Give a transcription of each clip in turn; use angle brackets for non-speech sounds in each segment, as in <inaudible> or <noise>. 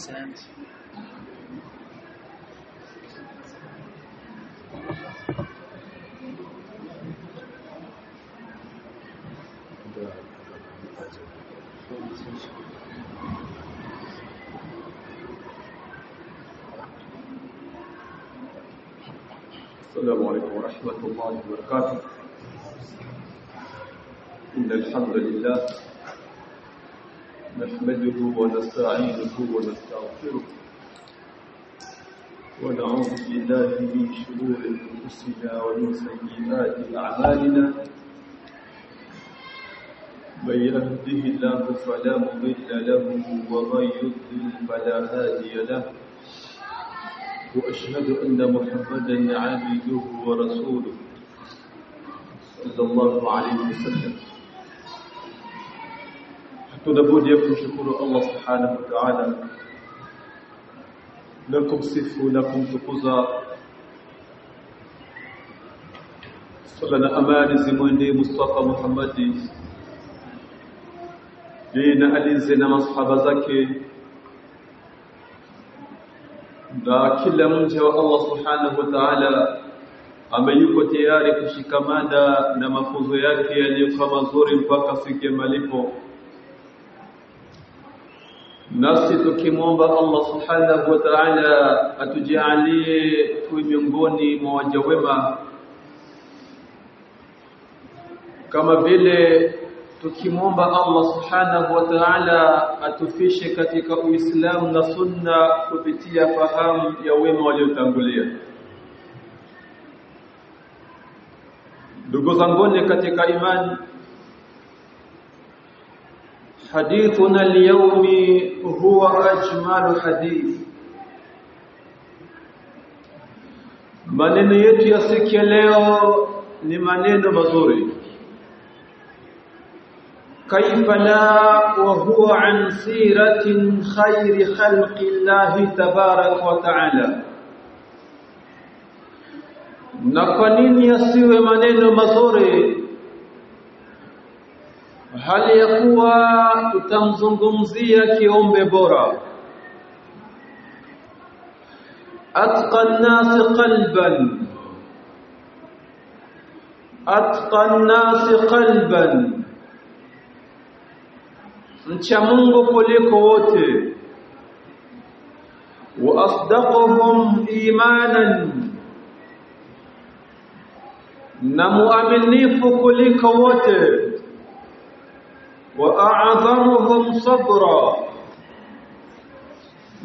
السلام عليكم ورحمة الله وبركاته. إن الحمد لله نحمده ونستعينه ونستغفره ونعوذ بالله من شرور أنفسنا ومن سيئات أعمالنا. من يهده الله فلا مضل له ومن يضلل فلا هادي له. وأشهد أن محمدا عبده ورسوله. صلى الله عليه وسلم. Tunabudi kumshukuru Allah subhanahu wa ta'ala na kumsifu na kumtukuza sala na amani zimwende Mustafa Muhammadi yeye na alize na masahaba zake na kila mja wa Allah subhanahu wa ta'ala ameyuko tayari kushikamana na mafunzo yake yaliyokuwa mazuri mpaka siku ya malipo nasi tukimwomba Allah subhanahu wa ta'ala atujalie tuwe miongoni mwa waja wema kama vile tukimwomba Allah subhanahu wa ta'ala atufishe katika Uislamu na Sunna kupitia fahamu ya wema waliotangulia. Ndugu zanguni katika imani, حديثنا اليوم هو أجمل حديث maneno yetu ya siku ya leo ni maneno mazuri kaifa la wa huwa an siratin khairi khalqi Allah tabarak wa taala na kwa nini yasiwe maneno mazuri hali ya kuwa tutamzungumzia kiumbe bora atqa an-nas qalban atqa an-nas qalban mcha Mungu kuliko wote wa asdaquhum imanan na muaminifu kuliko wote وأعظمهم صبرا.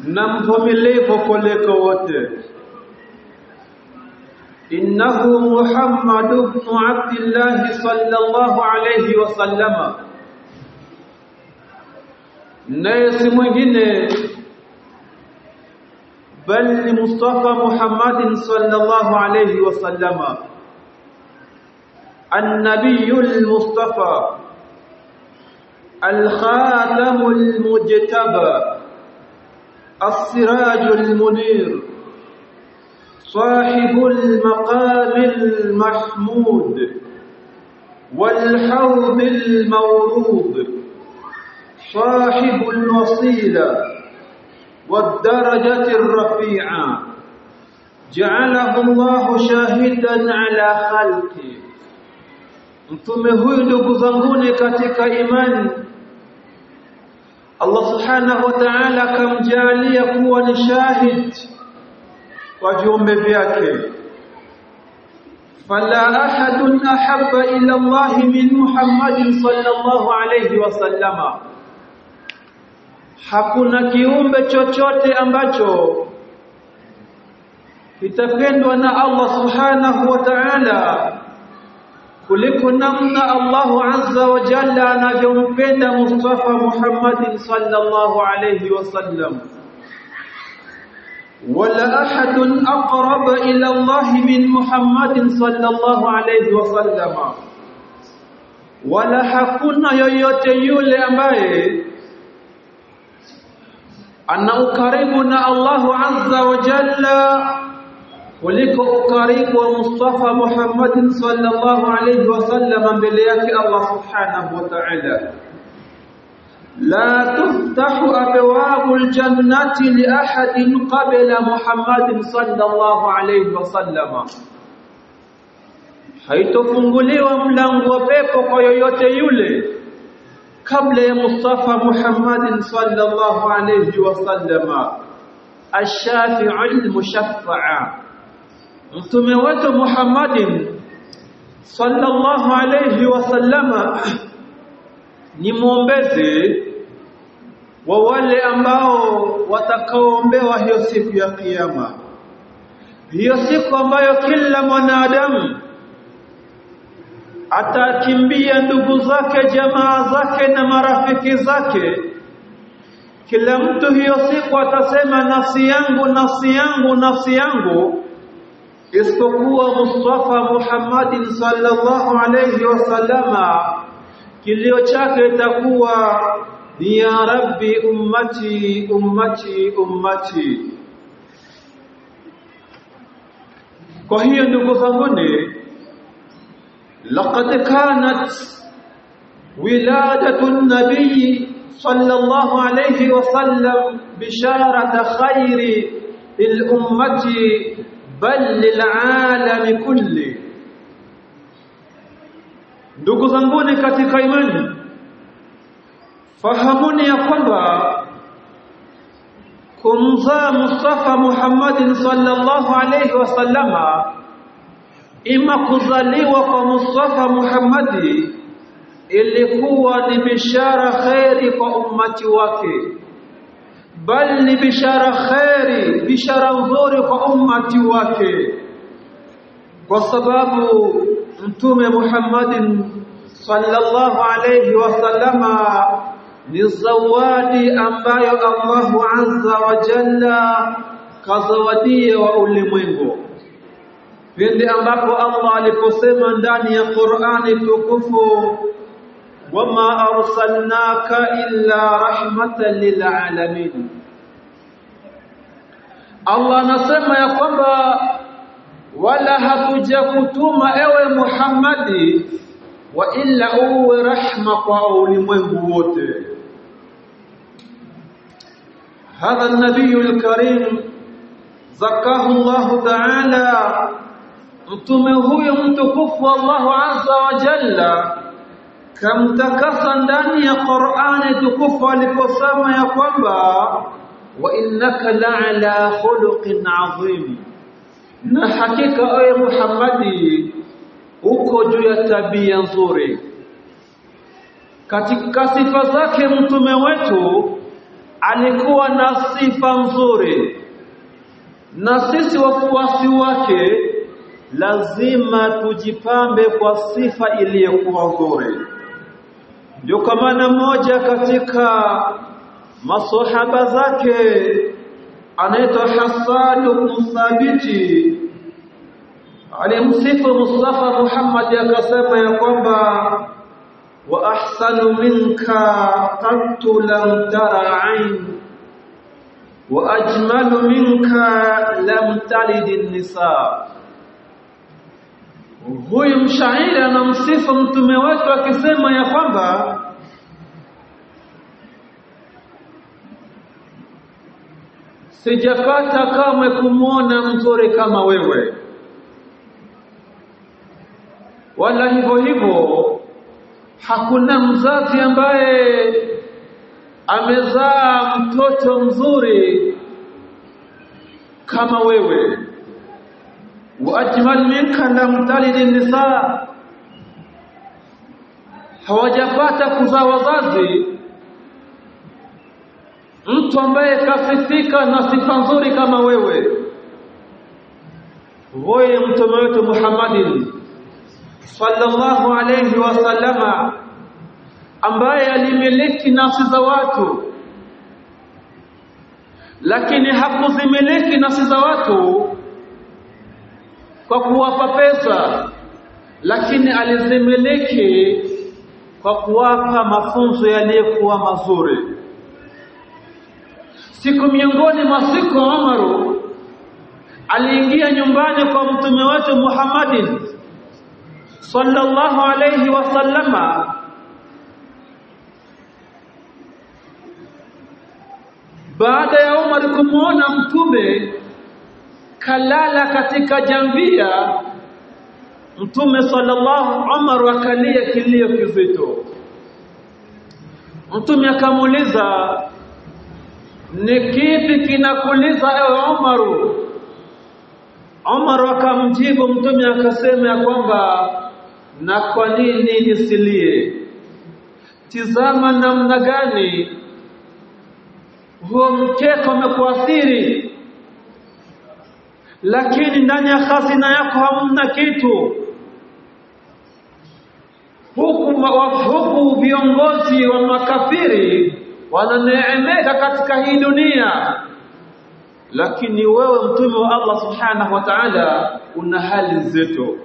نمهم الليف كلك وت إنه محمد بن عبد الله صلى الله عليه وسلم. نيس مهنة بل مصطفى محمد صلى الله عليه وسلم. النبي المصطفى. الخاتم المجتبى السراج المنير صاحب المقام المحمود والحوض المورود صاحب الوصيلة والدرجة الرفيعة. جعله الله شاهدا على خلقه. mtume huyu ndugu zanguni katika Allah subhanahu wa ta'ala akamjalia kuwa ni shahid kwa viumbe vyake. Fala ahadun ahabba ila Allah min Muhammadin sallallahu alayhi wasallama hakuna kiumbe chochote ambacho kitapendwa na Allah subhanahu wa ta'ala kuliko namna Allah azza wa jalla anavyompenda Mustafa Muhammadin sallallahu alayhi wasallam wala ahadun aqraba ila Allah min Muhammadin sallallahu alayhi wasallam wala hakuna yoyote yule ambaye ana ukaribu na Allah azza wa jalla kuliko ukaribu wa Mustafa Muhammadin sallallahu alayhi wasallam mbele yake Allah subhanahu wa ta'ala la tuftahu abwabul jannati li ahadin qabla Muhammadin sallallahu alayhi wasallam haitofunguliwa mlango wa pepo kwa yoyote yule kabla ya Mustafa Muhammadin sallallahu alayhi wasallam ash-shafi'u al-mushaffa'a mtume wetu Muhammadin sallallahu alayhi wasallama <clears throat> ni mwombezi wa wale ambao watakaoombewa hiyo siku ya kiyama. Hiyo siku ambayo kila mwanadamu atakimbia ndugu zake jamaa zake na marafiki zake. Kila mtu hiyo siku atasema nafsi yangu nafsi yangu nafsi yangu isipokuwa Mustafa Muhammadin sallallahu alayhi wasallama kilio chake itakuwa ni ya rabbi ummati ummati ummati kwa hiyo ndugu zanguni laqad kanat wiladatu an-nabiy sallallahu alayhi wasallam bisharata khairi ummati bal lil alami kulli. Ndugu zanguni katika imani fahamuni ya kwamba kumzaa Mustafa Muhammadin sallallahu alayhi wasallama ima kuzaliwa kwa Mustafa Muhammadi ilikuwa ni bishara khairi kwa ummati wake bal ni bishara khairi bishara nzuri kwa ummati wake. Kwa sababu mtume Muhammadin sallallahu alayhi wasallama ni zawadi ambayo Allahu azza wa jalla kazawadia wa ulimwengu. Pindi ambapo Allah aliposema ndani ya Qur'ani tukufu wama arsalnaka illa rahmatan lil alamin Allah anasema ya kwamba wala hatujakutuma ewe Muhammadi wa illa uwe rahma kwa ulimwengu wote. Hadha nabiyu lkarim zakahu Allah ta'ala mtume huyo mtukufu Allah azza wa jalla kamtakasa ndani ya Qur'ani tukufu aliposema ya kwamba wa innaka la'ala khuluqin adhim na hakika ewe Muhammadi uko juu ya tabia nzuri. Katika sifa zake mtume wetu alikuwa na sifa nzuri. Na sisi wafuasi wake lazima tujipambe kwa sifa iliyokuwa nzuri. Ndio kwa maana moja katika masahaba zake anaitwa Hassan ibn Thabiti. Alimsifu Mustafa Muhammad akasema ya kwamba wa ahsanu minka qattu lam tara ain wa ajmalu minka lam talid an-nisa. Huyu mshairi anamsifu mtume wetu akisema ya kwamba sijapata kamwe kumwona mzuri kama wewe. Wala hivyo hivyo hakuna mzazi ambaye amezaa mtoto mzuri kama wewe. Wa ajmal minka lam talid nisa. Hawajapata kuzaa wazazi mtu ambaye kasifika na sifa nzuri kama wewe. Wewe mtume wetu Muhammadin sallallahu alayhi wasallama ambaye alimiliki nafsi za watu. Lakini hakuzimiliki nafsi za watu kwa kuwapa pesa lakini alizimiliki kwa kuwapa mafunzo yaliyokuwa mazuri siku miongoni mwa siku Umaru aliingia nyumbani kwa mtume wetu Muhammadin sallallahu alayhi wasallama baada ya Umar kumwona mtume kalala katika jambia mtume sallallahu Umar akalia kilio kizito. Mtume akamuuliza ni kipi kinakuliza ewe Umaru Umar akamjibu mtume akasema ya kwamba na kwa nini nisilie? Tizama namna gani huo mkeka umekuathiri. Lakini ndani ya hazina yako hamna kitu. Huku huku viongozi wa makafiri wananeemeka katika hii dunia. Lakini wewe mtume wa Allah subhanahu wa ta'ala una hali nzito.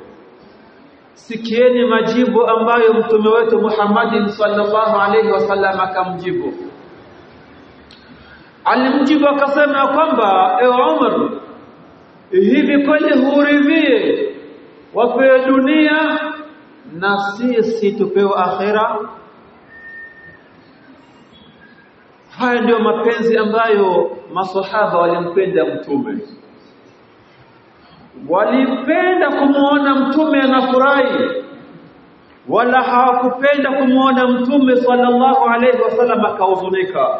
Sikieni majibu ambayo mtume wetu Muhammad sallallahu alaihi wasallam akamjibu. Alimjibu akasema kwamba ewe Umar hivi kweli huridhie wapewe dunia na sisi tupewe akhera haya ndiyo mapenzi ambayo maswahaba walimpenda mtume. Walipenda kumwona mtume anafurahi wala hawakupenda kumwona mtume sallallahu alaihi wasallam akahuzunika.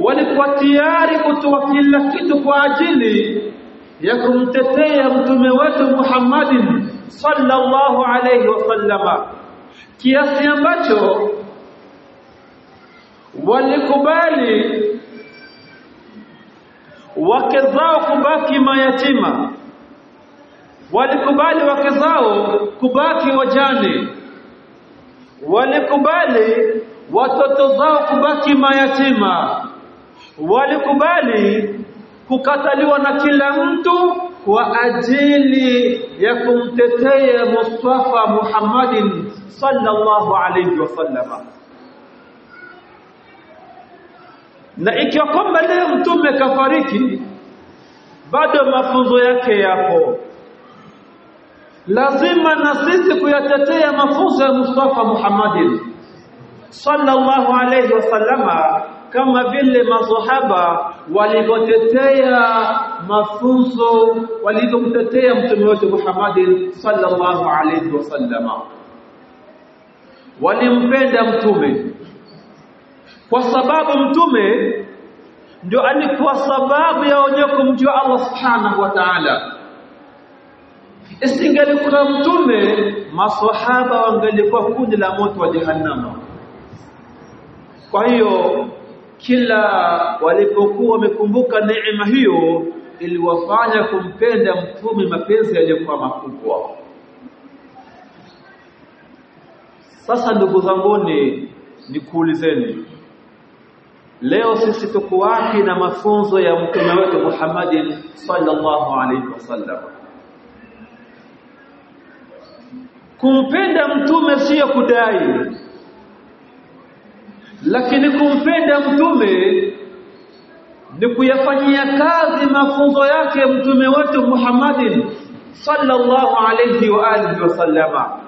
Walikuwa tayari kutoa kila kitu kwa ajili ya kumtetea mtume wetu Muhammadin sallallahu alaihi wasallama kiasi ambacho walikubali wake zao kubaki mayatima walikubali wake zao kubaki wajane walikubali watoto zao kubaki mayatima walikubali kukataliwa na kila mtu kwa ajili ya kumtetea Mustafa Muhammadin sallallahu alayhi wasallama na ikiwa kwamba leo mtume kafariki bado mafunzo yake yapo. Lazima na sisi kuyatetea mafunzo ya Mustafa Muhammadin sallallahu alayhi wasallama kama vile masahaba walivyotetea mafunzo walivyomtetea mtume wetu Muhammadin sallallahu alayhi wasallama walimpenda mtume kwa sababu mtume ndio alikuwa sababu ya wenyewe kumjua Allah subhanahu wa ta'ala. Isingelikuwa mtume maswahaba wangelikuwa kundi la moto wa jahannama. Kwa hiyo kila walipokuwa wamekumbuka neema hiyo iliwafanya kumpenda mtume mapenzi yaliyokuwa makubwa. Sasa ndugu zanguni nikuulizeni leo sisi tuko wapi na mafunzo ya mtume wetu Muhammadin sallallahu alaihi wasallam kumpenda mtume sio kudai. Lakini kumpenda mtume ni kuyafanyia kazi mafunzo yake mtume wetu Muhammadin sallallahu alayhi wa alihi wasallama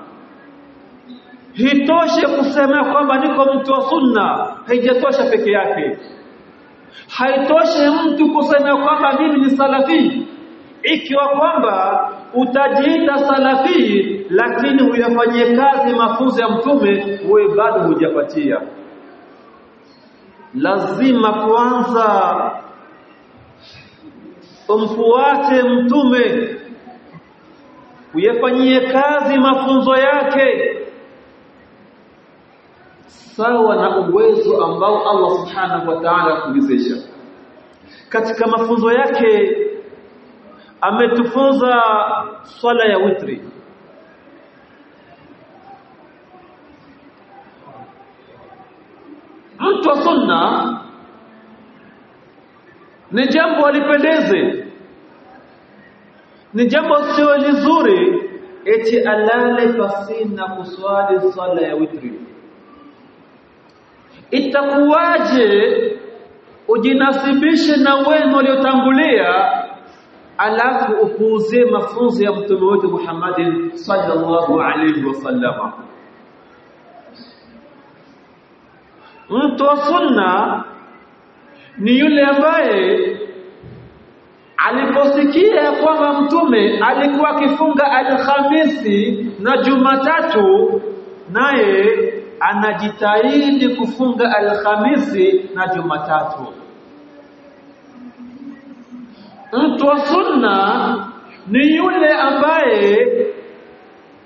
hitoshe kusema kwamba niko mtu wa sunna. Haijatosha peke yake. Haitoshe mtu kusema kwamba mimi ni salafi. Ikiwa kwamba utajiita salafi lakini huyafanyie kazi mafunzo ya mtume wewe bado hujapatia. Lazima kwanza umfuate mtume. Uyafanyie kazi mafunzo yake sawa na uwezo ambao Allah subhanahu wa ta'ala kuwezesha katika mafunzo yake ametufunza swala ya witri. Mtu wa sunna ni jambo alipendeze ni jambo sio lizuri eti alale pasina kuswali swala ya witri itakuwaje ujinasibishe na wema uliotangulia alafu upuuzie mafunzo ya mtume wetu Muhammadin sallallahu alaihi wasallam mtu wa sunna ni yule ambaye aliposikia kwamba mtume alikuwa akifunga Alhamisi na Jumatatu, naye anajitahidi kufunga Alhamisi na Jumatatu. Mtu wa sunna ni yule ambaye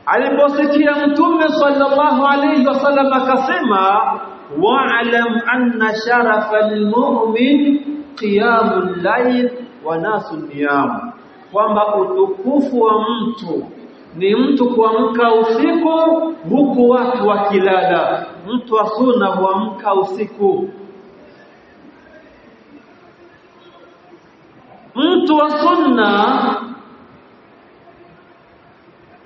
aliposikia mtume sallallahu alayhi wasallam akasema wa'lam anna sharafa almu'min qiyamul layl wa nasu niyam kwamba utukufu wa mtu ni mtu kuamka usiku huku watu wakilala. Mtu wa sunna huamka usiku. Mtu wa sunna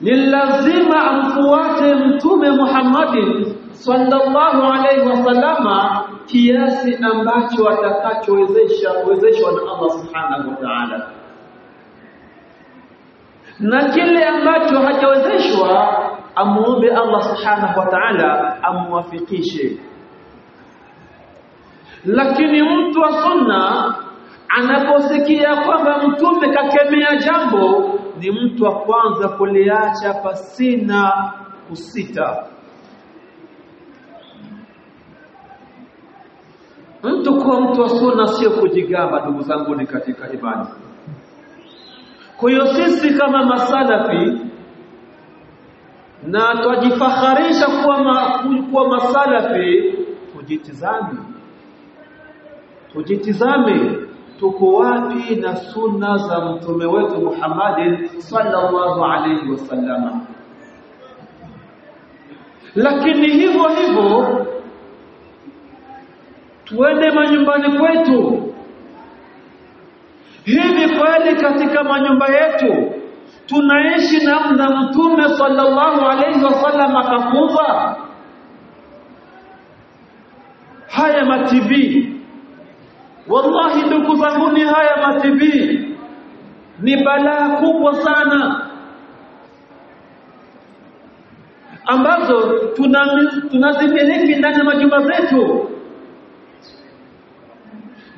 ni lazima amfuate mtume Muhammadin sallallahu alaihi wasallama kiasi ambacho atakachowezesha kuwezeshwa na Allah subhanahu wa ta'ala na kile ambacho hajawezeshwa amuombe Allah subhanahu wa ta'ala amwafikishe lakini mtu wa sunna anaposikia kwamba mtume kakemea jambo ni mtu wa kwanza kuliacha pasina kusita. Mtu kuwa mtu wa sunna sio kujigamba ndugu zangu ni katika imani kwa hiyo sisi kama masalafi na twajifaharisha kuwa, ma, kuwa masalafi tujitizame. Tujitizame tuko wapi na sunna za mtume wetu Muhammad sallallahu alaihi wasallam lakini hivyo hivyo tuende manyumbani kwetu hivi kweli katika manyumba yetu tunaishi namna mtume sallallahu alaihi wasallam akafunza haya mativi wallahi ndugu zangu ni haya mativi ni balaa kubwa sana ambazo tunazimiliki ndani ya majumba zetu.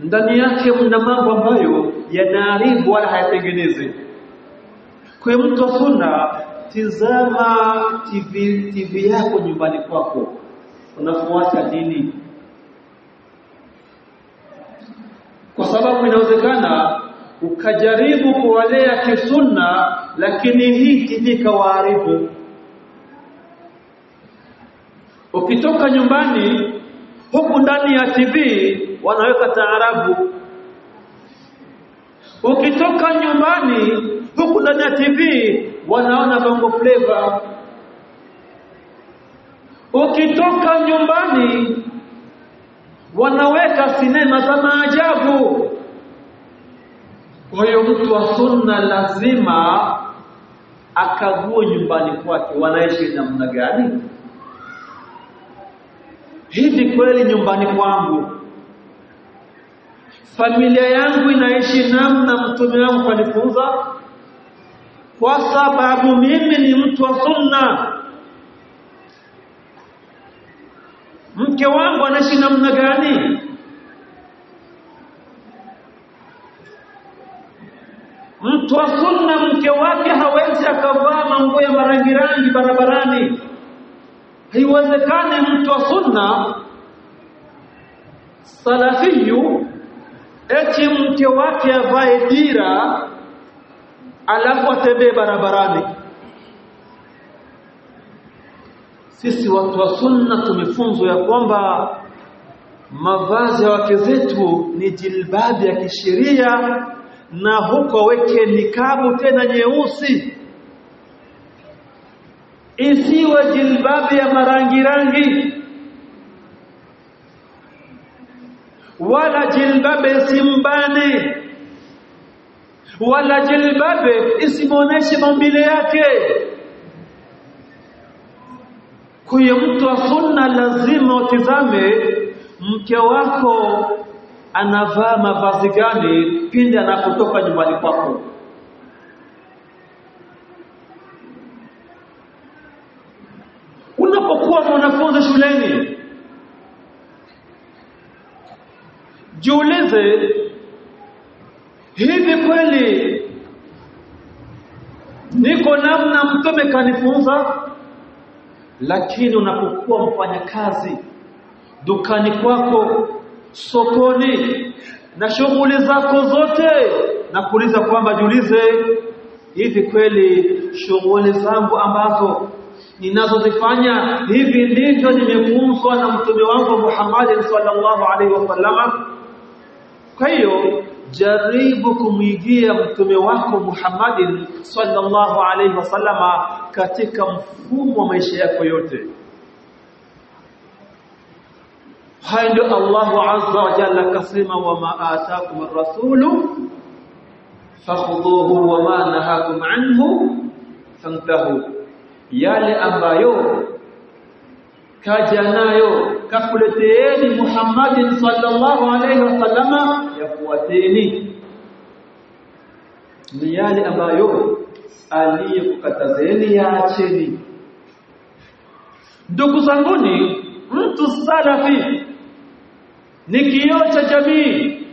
Ndani yake mna mambo ambayo yanaharibu wala hayatengenezi. Kwa mtu wa sunna tizama TV, TV yako nyumbani kwako. Unafuata dini kwa sababu inawezekana ukajaribu kuwalea kisunna lakini hii TV ikawaharibu. ukitoka nyumbani huku ndani ya TV wanaweka taarabu ukitoka nyumbani huku ndani ya TV wanaona bongo flavor ukitoka nyumbani wanaweka sinema za maajabu. Kwa hiyo mtu wa sunna lazima akague nyumbani kwake wanaishi namna gani? Hivi kweli nyumbani kwangu familia yangu inaishi namna mtume wangu alifunza kwa sababu mimi ni mtu wa sunna. Mke wangu anaishi namna gani? Mtu wa sunna mke wake hawezi akavaa manguo ya marangi rangi barabarani. Haiwezekani mtu wa sunna salafiyu eti mke wake avae dira alafu atembee barabarani. Sisi watu wa sunna tumefunzwa ya kwamba mavazi ya wake zetu ni jilbabi ya kisheria na huko weke nikabu tena nyeusi. Isiwe jilbabi ya marangi rangi wala jilbabe simbane wala jilbabe isimuoneshe maumbile yake. Kwa mtu wa sunna lazima utizame mke wako anavaa mavazi gani pindi anapotoka nyumbani kwako jiulize hivi kweli niko namna mtume kanifunza lakini unapokuwa mfanyakazi dukani kwako sokoni na shughuli zako zote na kuuliza kwamba jiulize hivi kweli shughuli zangu ambazo ninazozifanya hivi ndivyo nimefunzwa na mtume wangu Muhammad sallallahu alaihi wasallama kwa hiyo jaribu kumwigia mtume wako Muhammad sallallahu alaihi wasallama katika mfumo wa maisha yako yote haya ndio Allahu azza wa jalla kasema wama ataakum ar-rasulu fakhudhuhu wama nahakum anhu fantahu yale ambayo kaja nayo kakuleteeni Muhammadin sallallahu alaihi wasallama yafuateni. Ni yale ambayo aliyekukatazeni yaacheni. Ndugu zanguni mtu salafi ni kioo cha jamii.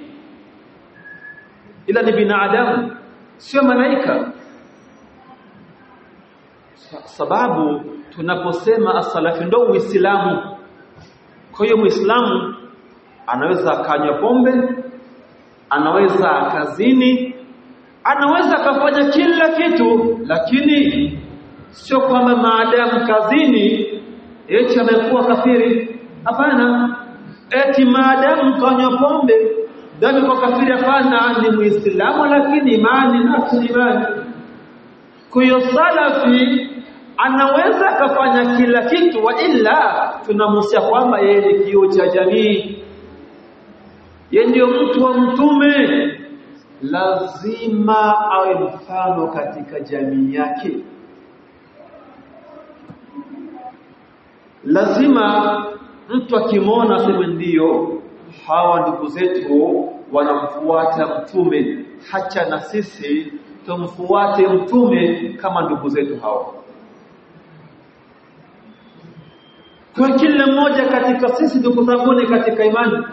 Ila ni binadamu sio malaika. Sababu tunaposema asalafi ndo uislamu. Kwa hiyo muislamu anaweza akanywa pombe anaweza akazini anaweza akafanya kila kitu lakini sio kwamba maadamu kazini eti amekuwa kafiri. Hapana. Eti maadamu kanywa pombe dami kwa kafiri hapana. Ni muislamu lakini imani nafsi imani. Kwa hiyo salafi anaweza akafanya kila kitu wa illa tunamhusia kwamba yeye ni kio cha jamii. Yeye ndio mtu wa mtume. Lazima awe mfano katika jamii yake. Lazima mtu akimwona aseme ndiyo hawa ndugu zetu wanamfuata mtume. Hacha na sisi tumfuate mtume kama ndugu zetu hao kwa kila mmoja katika sisi ndugu zanguni katika imani.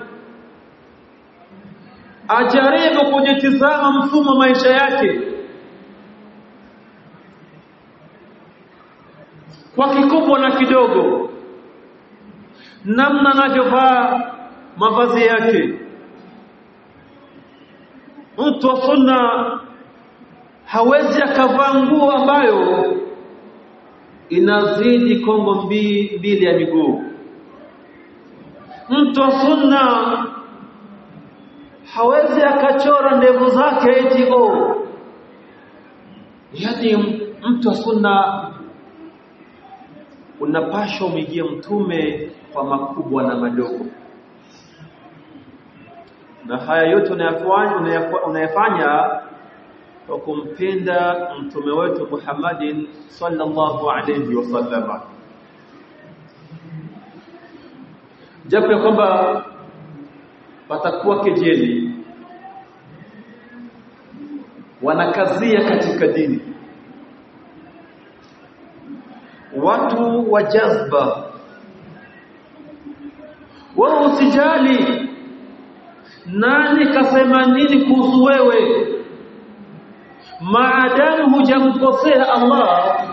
Ajaribu kujitizama mfumo maisha yake. Kwa kikubwa na kidogo. Namna anavyovaa mavazi yake. Mtu wa sunna hawezi akavaa nguo ambayo inazidi kongo mbili ya miguu. Mtu wa sunna hawezi akachora ndevu zake eti o yani mtu wa sunna unapashwa umwigie mtume kwa makubwa na madogo. Na haya yote unayafanya kwa kumpenda mtume wetu Muhammadin sallallahu alayhi wasallam japo ya kwamba patakuwa kejeli wanakazia katika dini. Watu wa jazba wao usijali nani kasema nini kuhusu wewe maadamu hujamkosea Allah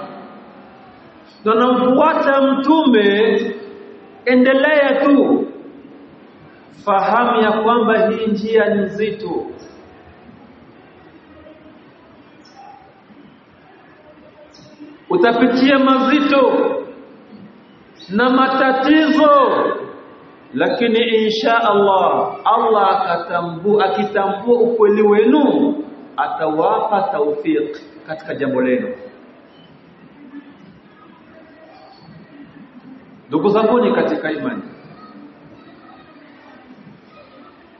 na namfuata mtume endelea tu. Fahamu ya kwamba hii njia ni nzito. Utapitia mazito na matatizo lakini insha Allah Allah akatambua akitambua ukweli wenu atawapa tawfiq katika jambo lenu. Ndugu zanguni katika imani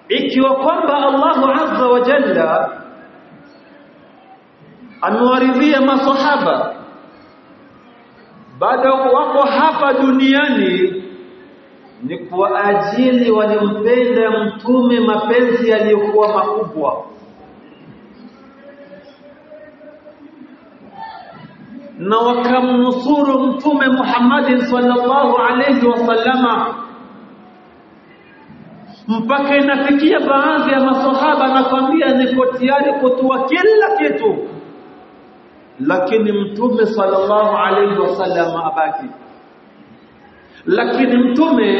ikiwa kwamba Allahu azza wa jalla amewaridhia masahaba bado wako hapa duniani ni kwa ajili walimpenda mtume mapenzi yaliyokuwa makubwa na wakamnusuru mtume Muhammadin sallallahu alayhi wasallama mpaka inafikia baadhi ya masahaba anakwambia niko tayari kutoa kila kitu. Lakini mtume sallallahu alaihi wasallam abaki. Lakini mtume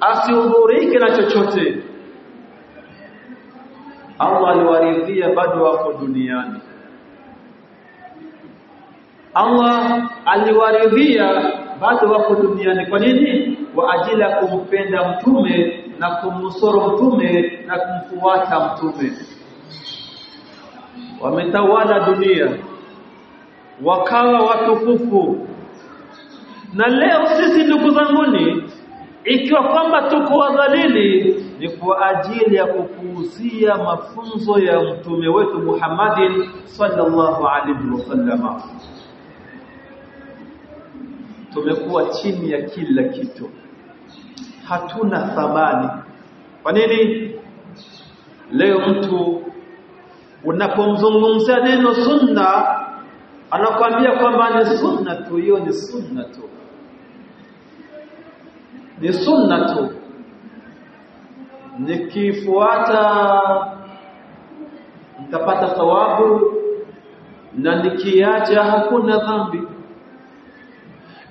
asihudhurike na chochote. Allah aliwaridhia bado wako duniani Allah aliwaridhia bado wako duniani. Kwa nini? Kwa ajili ya kumpenda mtume na kumnusuru mtume na kumfuata mtume. Wametawala dunia wakawa watukufu. Na leo sisi ndugu zanguni ikiwa kwamba tuko wadhalili ni kwa ajili ya kupuuzia mafunzo ya mtume wetu Muhammadin sallallahu alaihi wasallam tumekuwa chini ya kila kitu. Hatuna thamani. Kwa nini? Leo mtu unapomzungumzia neno sunna anakuambia kwamba ni sunna tu. Hiyo ni sunna tu. Ni sunna tu. Nikifuata nitapata thawabu na nikiacha hakuna dhambi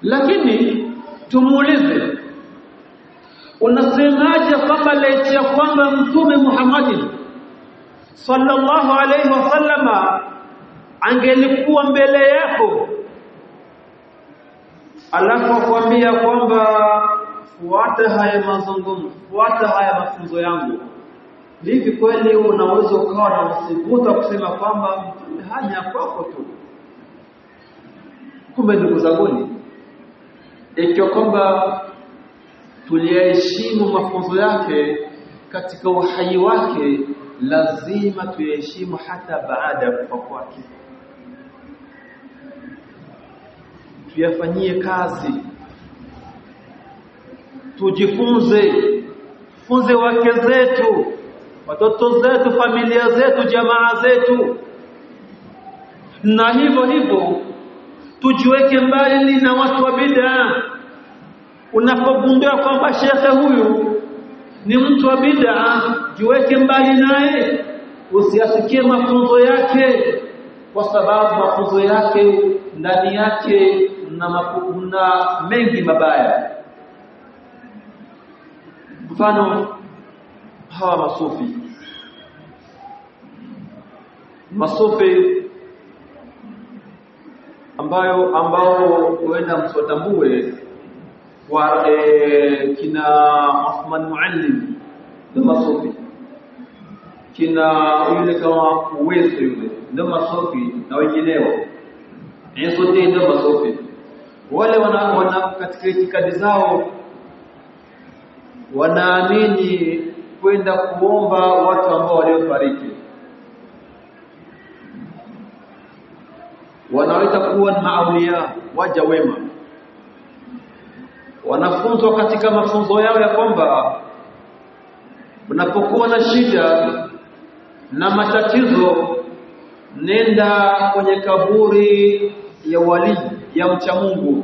lakini tumuulize unasemaje kwamba laiti ya kwamba mtume Muhammadin sallallahu alaihi wasallama angelikuwa mbele yako? Alafu akwambia kwamba fuata haya mazungumzo fuata haya mafunzo yangu. Hivi kweli unaweza ukawa na uthubutu kusema kwamba mtume haja kwako tu? Kumbe ndugu zanguni ikiwa kwamba tuliyaheshimu mafunzo yake katika uhai wake lazima tuyaheshimu hata baada ya kufa kwake. Tuyafanyie kazi. Tujifunze. Funze wake zetu watoto zetu familia zetu jamaa zetu. Na hivyo hivyo tujiweke mbali na watu wa bid'a unapogundua kwamba shekhe huyu ni mtu wa bid'a jiweke mbali naye usiasikie mafunzo yake kwa sababu mafunzo yake ndani yake na na mengi mabaya. Mfano hawa masufi. Masufi ambayo ambao huenda msotambue wa e, kina Uthman Muallim na masufi kina yule kama Uweso yule na masufi na wengineo. Isuddin ndio masufi wale wana, katika itikadi zao wanaamini kwenda kuomba watu ambao waliofariki? Wanaweza kuwa na waja wema wanafunzwa katika mafunzo yao ya kwamba unapokuwa na shida na matatizo nenda kwenye kaburi ya wali ya mcha Mungu.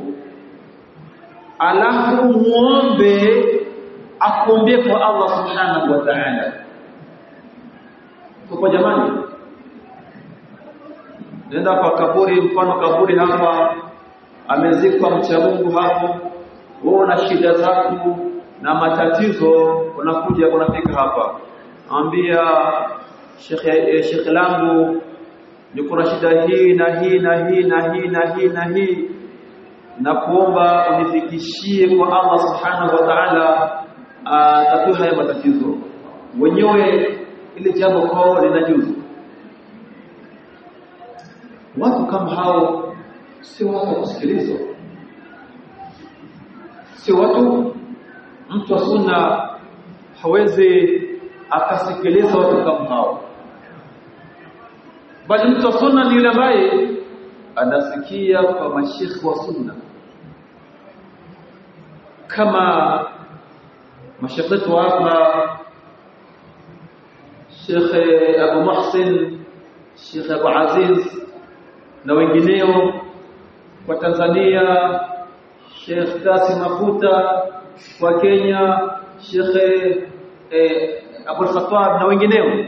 Alafu muombe akuombee kwa Allah subhanahu wa ta'ala. Kwa jamani? Nenda kwa kaburi mfano kaburi hapa amezikwa mcha Mungu hapo wewe na shida zako na matatizo unakuja unafika hapa. Ambia shekhe shekhe langu niko na shida hii na hii na hii na hii na hii na hii. Na kuomba unifikishie kwa Allah subhanahu wa ta'ala tatue haya matatizo. Wenyewe ile jambo kwao linajuzu watu kama hao si watu wa kusikilizwa si watu mtu wa sunna hawezi akasikiliza watu kama hao. Bali mtu wa sunna ni yule ambaye anasikia kwa mashekhi wa sunna. Kama mashekhi wetu hapa Sheikh Abu Muhsin Sheikh Abu Aziz na wengineo kwa Tanzania Sheikh Kasim Makuta wa Kenya Sheikh eh, Abul Khattab na wengineo.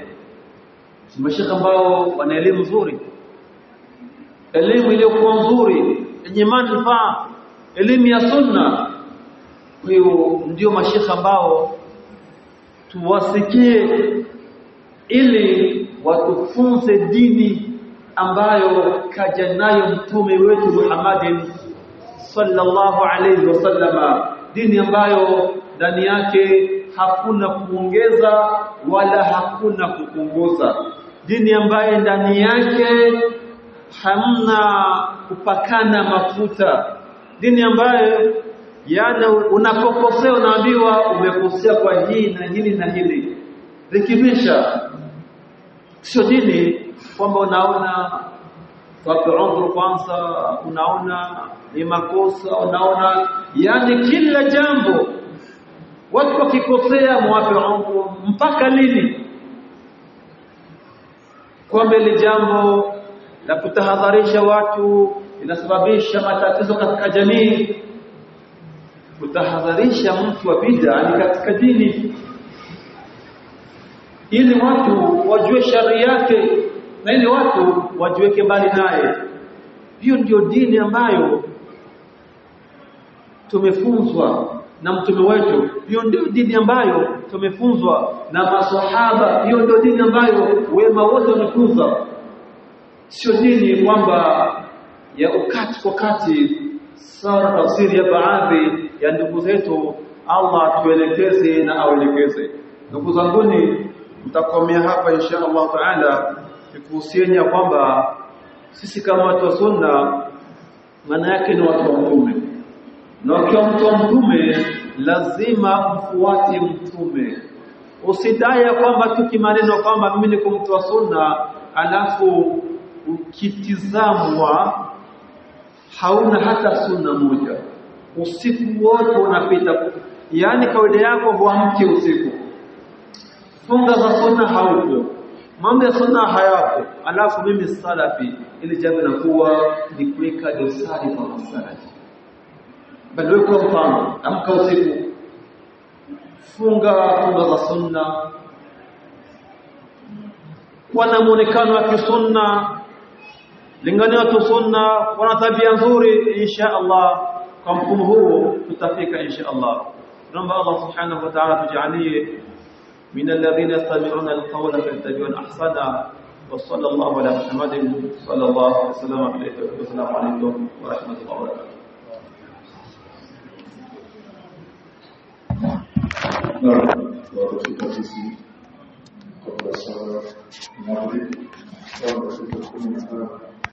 Mashekhe ambao wana elimu nzuri. Elimu iliyokuwa nzuri yenye manufaa. Elimu ya sunna. Hiyo ndio mashekhe ambao tuwasikie ili watufunze dini ambayo kaja nayo mtume wetu Muhammadin sallallahu alayhi wasallama dini ambayo ndani yake hakuna kuongeza wala hakuna kupunguza. Dini ambayo ndani yake hamna kupakana mafuta. Dini ambayo yani unapokosea unaambiwa umekosea kwa hii na hili na hili. Rekebisha. Sio dini kwamba unaona wape udhuru kwanza unaona ni makosa unaona yani kila jambo watu wakikosea mwape ongo mpaka lini? Kwamba ile jambo la kutahadharisha watu inasababisha matatizo katika jamii. Kutahadharisha mtu wa bid'a ni katika dini. Ili watu wajue shari yake na ili watu wajiweke mbali naye. Hiyo ndio dini ambayo tumefunzwa na mtume wetu. Hiyo ndio dini ambayo tumefunzwa na maswahaba. Hiyo ndio dini ambayo wema wote wamefunzwa. Sio dini kwamba ya ukati kwa kati sawa tafsiri ya baadhi ya ndugu zetu. Allah tuelekeze na auelekeze ndugu zanguni mtakomea hapa insha Allah taala nikuhusieni kwamba sisi kama watu wa sunna maana yake ni watu wa mtume na ukiwa mtu mtume lazima mfuate mtume. Usidai ya kwamba tu kimaneno kwamba mimi niko mtu wa sunna alafu ukitizamwa hauna hata sunna moja. Usiku wote unapita. Yaani kawaida yako huamki usiku. Funga za sunna haupo. Mambo ya sunna hayapo. Alafu mimi salafi ili jambo nakuwa ni kuweka dosari kwa masalafi kwa mfano amka usiku funga funga za sunna kuwa na muonekano wa kisunna lingania watu sunna wana tabia nzuri insha Allah kwa mfumo huu tutafika insha Allah naomba Allah subhanahu wa ta'ala tujalie من الذين يستمعون القول فيتبعون احسنه وصلى الله على محمد صلى الله عليه وسلم والسلام عليكم ورحمه الله وبركاته No, lo recito así,